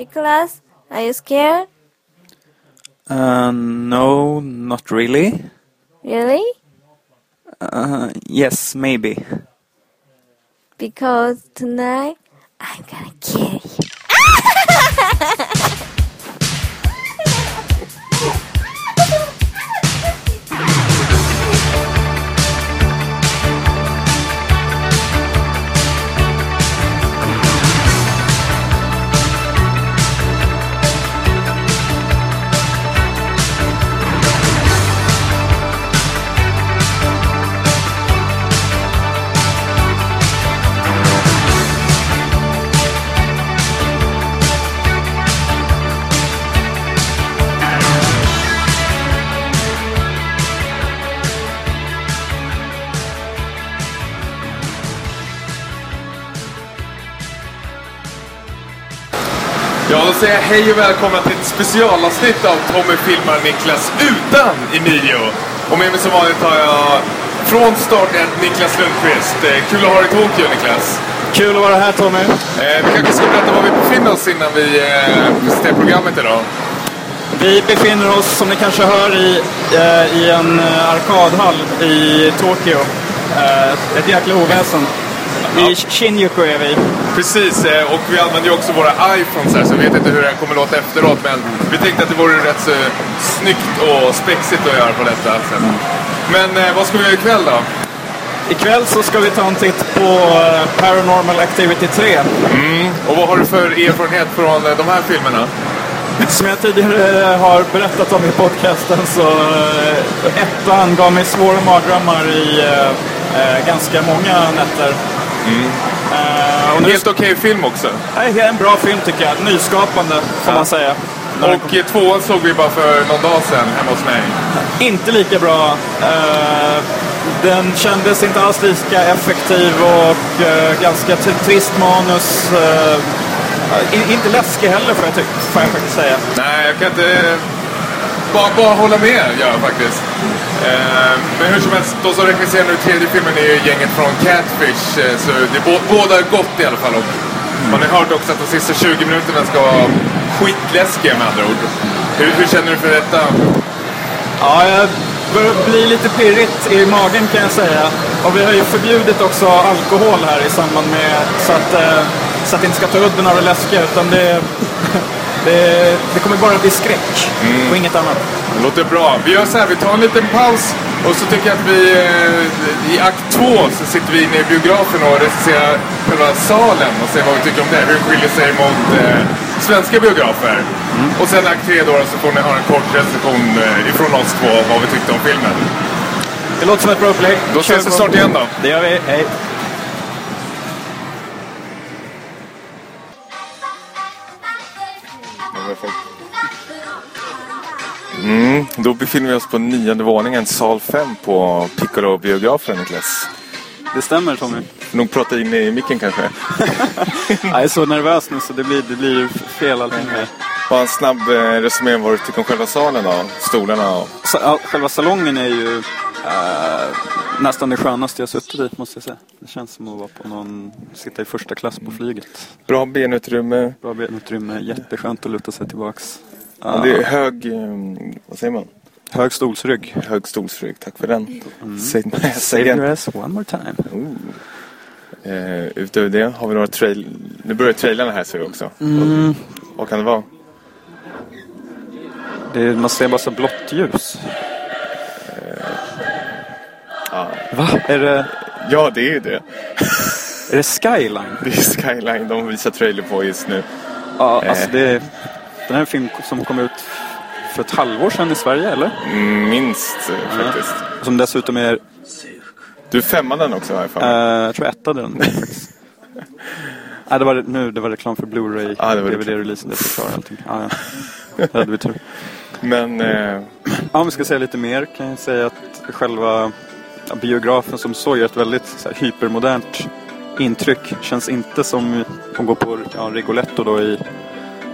Nicholas, are you scared? Uh, no, not really. Really? Uh, yes, maybe. Because tonight I'm gonna kill you. Jag hej och välkomna till ett specialavsnitt av Tommy filmar Niklas utan Emilio. Och med mig som vanligt har jag från start ett Niklas Lundqvist. Eh, Kul att ha dig i Tokyo Niklas. Kul att vara här Tommy. Eh, vi kanske ska berätta var vi befinner oss innan vi eh, presenterar programmet idag. Vi befinner oss, som ni kanske hör, i, eh, i en eh, arkadhall i Tokyo. Eh, ett jäkla oväsen. I Shinjuku är vi. Precis, eh, och vi använder ju också våra iPhones här så jag vet inte hur det här kommer låta efteråt men vi tänkte att det vore rätt så snyggt och spexigt att göra på detta sätt. Men eh, vad ska vi göra ikväll då? Ikväll så ska vi ta en titt på eh, Paranormal Activity 3. Och vad har du för erfarenhet från de här filmerna? Som jag tidigare har berättat om i podcasten så ettan gav mig svåra mardrömmar i eh, ganska många nätter. Eh, och nu Helt okej film också. är en bra film tycker jag. Nyskapande får Ja. man säga. Och eh, tvåan såg vi bara för någon dag sedan hemma hos mig. Inte lika bra. Eh, den kändes inte alls lika effektiv och eh, ganska trist manus. I- inte läskig heller får jag, ty- får jag faktiskt säga. Nej, jag kan inte... Bara, bara hålla med, ja faktiskt. Eh, men hur som helst, de som regisserar nu tredje filmen är ju gänget från Catfish. Eh, så det är båda gott i alla fall. Och man har hört också att de sista 20 minuterna ska vara skitläskiga med andra ord. Hur, hur känner du för detta? Ja, jag börjar bli lite pirrigt i magen kan jag säga. Och vi har ju förbjudit också alkohol här i samband med så att, eh, så att det inte ska ta udden av det läskiga utan det, det, det kommer bara bli skräck och inget annat. Det låter bra. Vi gör så här, vi tar en liten paus och så tycker jag att vi eh, i akt två så sitter vi inne i biografen och recenserar själva salen och ser vad vi tycker om det. Hur det skiljer sig mot eh, svenska biografer. Och sen akt tre då så får ni ha en kort recension eh, ifrån oss två vad vi tyckte om filmen. Det låter som ett bra upplägg. Då ses vi snart igen då. Det gör vi. Hej. Mm, då befinner vi oss på nionde våningen, sal 5 på Piccolo-biografen Niklas. Det stämmer Tommy. Nog prata in i micken kanske. Jag är så nervös nu så det blir, det blir fel allting. Med. Bara en snabb eh, resumé om vad du tycker om själva salen då. Stolarna och... Så, ja, själva salongen är ju eh, nästan det skönaste jag suttit i måste jag säga. Det känns som att vara på någon, sitta i första klass på flyget. Bra benutrymme. Bra benutrymme, jätteskönt att luta sig tillbaks. Ja, det är hög, eh, vad säger man? Hög stolsrygg. Hög stolsrygg, tack för den. Mm. Save säg your igen. ass one more time. Eh, utöver det har vi några trail... Nu börjar trailarna här ser vi också. Mm. Vad kan det vara? Det är, man ser bara så blått ljus. Va? Är det, Ja, det är ju det. är det Skyline? Det är Skyline de visar trailer på just nu. Ja, alltså det är, den här är en film som kom ut för ett halvår sedan i Sverige, eller? Minst eh, faktiskt. Som dessutom är, Du femmade den också har jag för eh, jag tror jag ettade den faktiskt. Nej, det var, nu, det var reklam för Blu-ray, Ja, det var DVD-releasen, det förklarar allting. Ja, ja. Det hade vi tur. Men eh, Ja, om vi ska säga lite mer kan jag säga att själva ja, biografen som så gör ett väldigt så här, hypermodernt intryck. Känns inte som att gå på ja, Rigoletto då i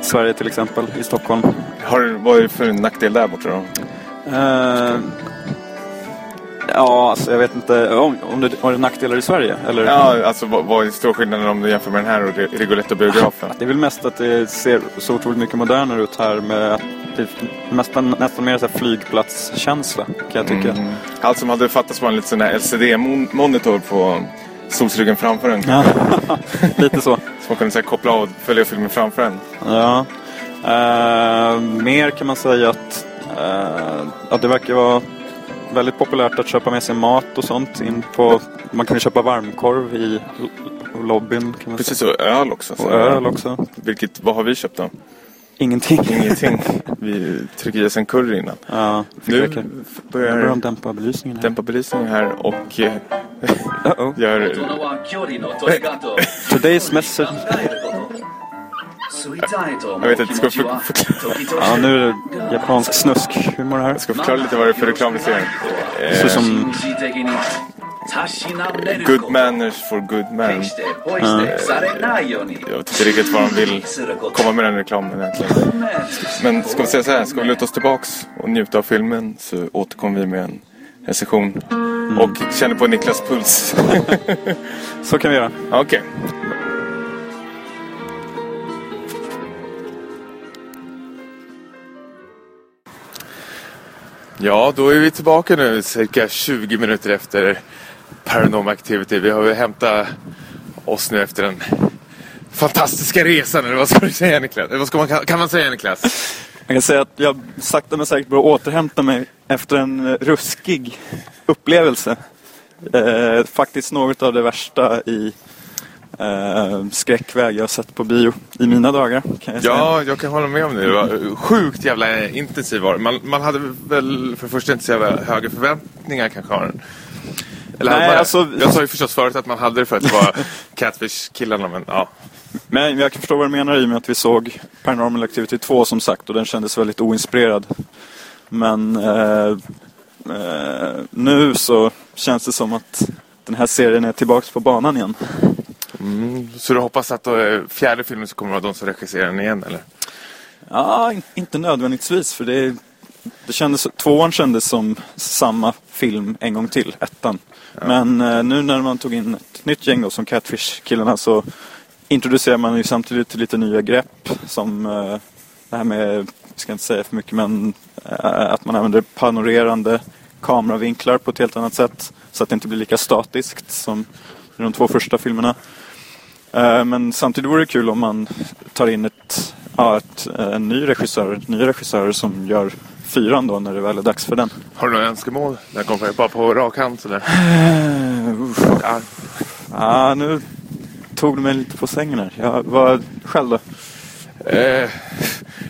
Sverige till exempel, i Stockholm. har, vad är det för nackdel där borta då? Eh, Ja, alltså jag vet inte om, om det har det nackdelar i Sverige. Eller? Ja, alltså vad, vad är stor skillnaden om du jämför med den här och Ri- Rigoletto-biografen? Det är väl mest att det ser så otroligt mycket modernare ut här med att det nästan, nästan mer så här flygplatskänsla kan jag tycka. Mm. Allt som hade fattats var en liten sån där LCD-monitor på solsryggen framför en. Lite så. Man kunde så koppla av och följa filmen framför en. Ja. Eh, mer kan man säga att, uh, att det verkar vara väldigt populärt att köpa med sig mat och sånt. In på, man kan ju köpa varmkorv i lobbyn. Kan man Precis, säga. och öl också. Så Och öl också. Vilket, vad har vi köpt då? Ingenting. Ingenting. vi trycker i oss en curry innan. Ja, Nu nu börjar börjar de dämpa belysningen här. dämpa belysningen här och eh, Uh-oh. Gör... Today's message. Jag vet inte, ska jag för... Ja, nu är det japansk snusk-humor här. Jag ska förklara lite vad det är för reklam vi ser. Eh... Så som... Good manners for good men. Mm. Jag vet inte riktigt vad de vill komma med den reklamen egentligen. Men ska vi säga så här, ska vi luta oss tillbaks och njuta av filmen så återkommer vi med en recension. Och känner på Niklas puls. Så kan vi göra. Okej. Ja, då är vi tillbaka nu cirka 20 minuter efter Paranormal Activity. Vi har ju hämtat oss nu efter den fantastiska resan, eller vad ska du säga Niklas? Eller vad man, kan man säga Niklas? Jag kan säga att jag sakta men säkert börjar återhämta mig efter en eh, ruskig upplevelse. Eh, faktiskt något av det värsta i eh, skräckväg jag sett på bio i mina dagar. Jag. Ja, jag kan hålla med om det. Det var sjukt jävla intensiv var man, man hade väl för det första inte så jävla höga förväntningar kanske. Eller Nej, man alltså- Jag sa ju förstås förut att man hade det för att det var Catfish-killarna, men ja. Men jag kan förstå vad du menar i och med att vi såg Paranormal Activity 2 som sagt och den kändes väldigt oinspirerad. Men eh, eh, nu så känns det som att den här serien är tillbaks på banan igen. Så du hoppas att då, fjärde filmen så kommer det vara de som regisserar den igen, eller? Ja, in- inte nödvändigtvis för det, det kändes, tvåan kändes som samma film en gång till, ettan. Men eh, nu när man tog in ett nytt gäng då, som Catfish-killarna så introducerar man ju samtidigt lite nya grepp som eh, det här med, jag ska inte säga för mycket, men eh, att man använder panorerande kameravinklar på ett helt annat sätt så att det inte blir lika statiskt som i de två första filmerna. Eh, Men samtidigt vore det kul om man tar in ett, ja, ett, en ny regissör, nya regissörer som gör fyran då när det väl är dags för den. Har du några önskemål? Den kommer bara på rak hand sådär. Uh, Ja. ja, nu tog du mig lite på sängen här. Jag var själv då? Eh,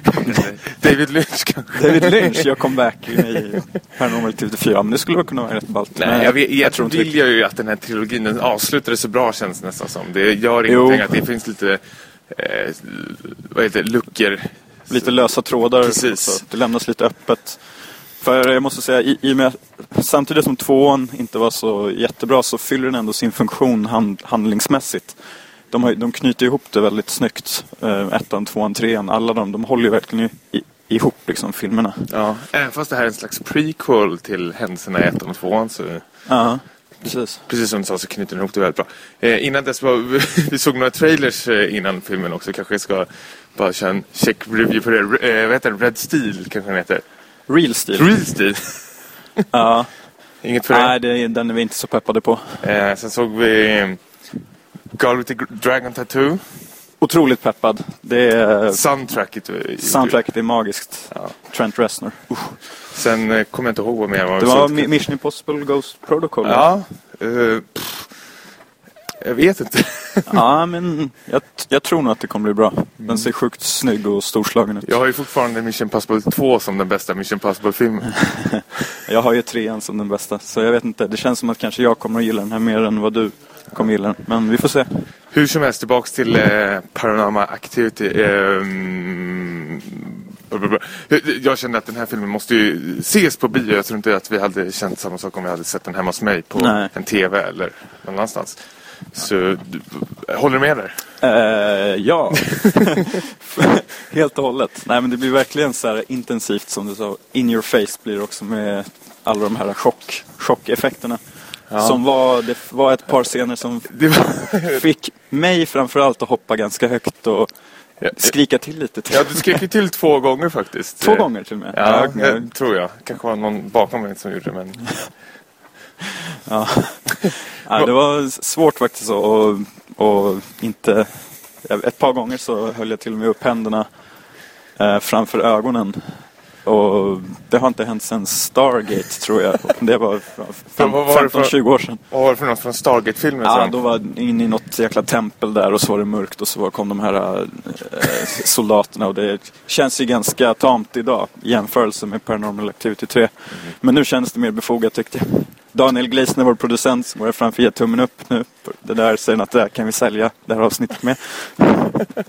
David Lynch kanske? David Lynch gör comeback i Paranormal Activity 4. Men det skulle kunna vara rätt ballt. Nej, Men jag, vet, jag, tror inte vill jag ju att den här trilogin den avslutades så bra känns det nästan som. Det gör Jo. ingenting att det finns lite, eh, vad heter luckor. lite lösa trådar. Precis. Det lämnas lite öppet. För jag måste säga, i, i med, samtidigt som tvåan inte var så jättebra så fyller den ändå sin funktion hand, handlingsmässigt. De, har, de knyter ihop det väldigt snyggt. Eh, ettan, tvåan, trean, alla de, de håller ju verkligen i, i, ihop liksom filmerna. Ja, även fast det här är en slags prequel till händelserna i ettan och tvåan så Ja, precis. precis som du sa så knyter den ihop det väldigt bra. Eh, innan dess var vi såg några trailers eh, innan filmen också. Kanske ska bara köra en check review på det. Eh, vad heter den? Red Steel kanske den heter. Real Steel. Real Steel. Ja, Inget för det. nej, det, den är vi inte så peppade på. Eh, sen såg vi eh, Girl with the Dragon Tattoo. Otroligt peppad. Det är, Soundtracket. eh, soundtracket är magiskt. Ja. Trent Reznor. Sen eh, kommer jag inte ihåg vad mer var. Det var Mission Impossible Ghost Protocol. Ja. eh, pff, jag vet inte. Ja, men jag, jag tror nog att det kommer bli bra. Den ser sjukt snygg och storslagen ut. Jag har ju fortfarande Mission Impossible 2 som den bästa Mission Impossible-filmen. Jag har ju trean som den bästa, så jag vet inte. Det känns som att kanske jag kommer att gilla den här mer än vad du kommer gilla den. Men vi får se. Hur som helst, tillbaks till eh, Paranormal Activity. blablabla. jag kände att den här filmen måste ju ses på bio. Jag tror inte att vi hade känt samma sak om vi hade sett den hemma hos mig på Nej. en TV eller någon annanstans. Så, du, håller du med där? Eh, ja, helt och hållet. Nej, men det blir verkligen så här intensivt som du sa. In your face blir det också med alla de här chock, chockeffekterna. Som var, det var ett par scener som fick mig framförallt att hoppa ganska högt och Ja, skrika till lite. till. ja, du skrek ju till två gånger faktiskt. Två gånger till och med. Ja, ja, tror jag. kanske var någon bakom mig som gjorde det, men... ja. ja, det var svårt faktiskt och, och inte... Ett par gånger så höll jag till och med upp händerna eh, framför ögonen. Och det har inte hänt sedan Stargate tror jag. Det var Men vad var det för- 15-20 år sedan. Vad var det för något från Stargate-filmen? Ja, då var jag inne i något jäkla tempel där och så var det mörkt och så kom de här eh, soldaterna och det känns ju ganska tamt idag i jämförelse med Paranormal Activity 3. Men nu känns det mer befogat tyckte jag. Daniel Gleisner, vår producent, som var framför ger tummen upp nu. Det där säger han att det här kan vi sälja det här avsnittet med.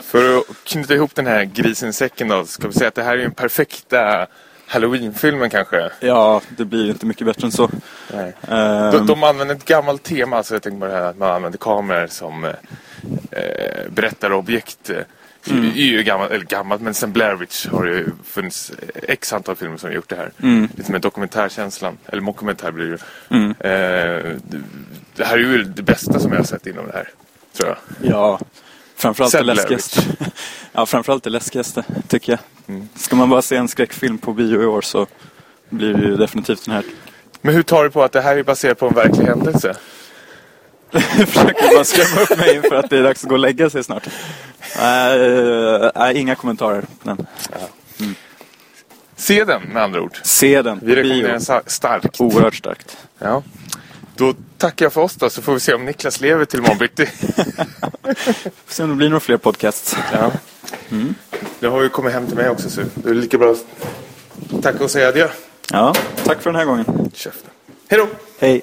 För att knyta ihop den här grisen säcken då, ska vi säga att det här är den perfekta Halloween-filmen kanske? Ja, det blir ju inte mycket bättre än så. Nej. Ehm, De, de använder ett gammalt tema, så jag tänker på det här att man använder kameror som eh, eh, berättarobjekt. Eh, Mm. är ju gammalt, eller gammalt, men sen Blair Witch har det ju funnits x antal filmer som har gjort det här. Mm. Lite med dokumentärkänslan, eller mockumentär blir det ju. Mm. Eh, det, det här är ju det bästa som jag har sett inom det här, tror jag. Ja, framförallt det Sen Blair läskigaste. ja, framförallt det läskigaste, tycker jag. Ska man bara se en skräckfilm på bio i år så blir det ju definitivt den här. Men hur tar du på att det här är baserat på en verklig händelse? Försöker bara skrämma upp mig inför att det är dags att gå och lägga sig snart. Nej, nej, inga kommentarer på den. Se den med andra ord. Se den Vi rekommenderar den starkt. Oerhört starkt. Ja. Då tackar jag för oss då, så får vi se om Niklas lever till imorgon bitti. Får se om det blir några fler podcasts. Ja. Du har ju kommit hem till mig också, så det är lika bra att tacka och säga adjö. Ja, tack för den här gången. Käften. Hej då! Hej.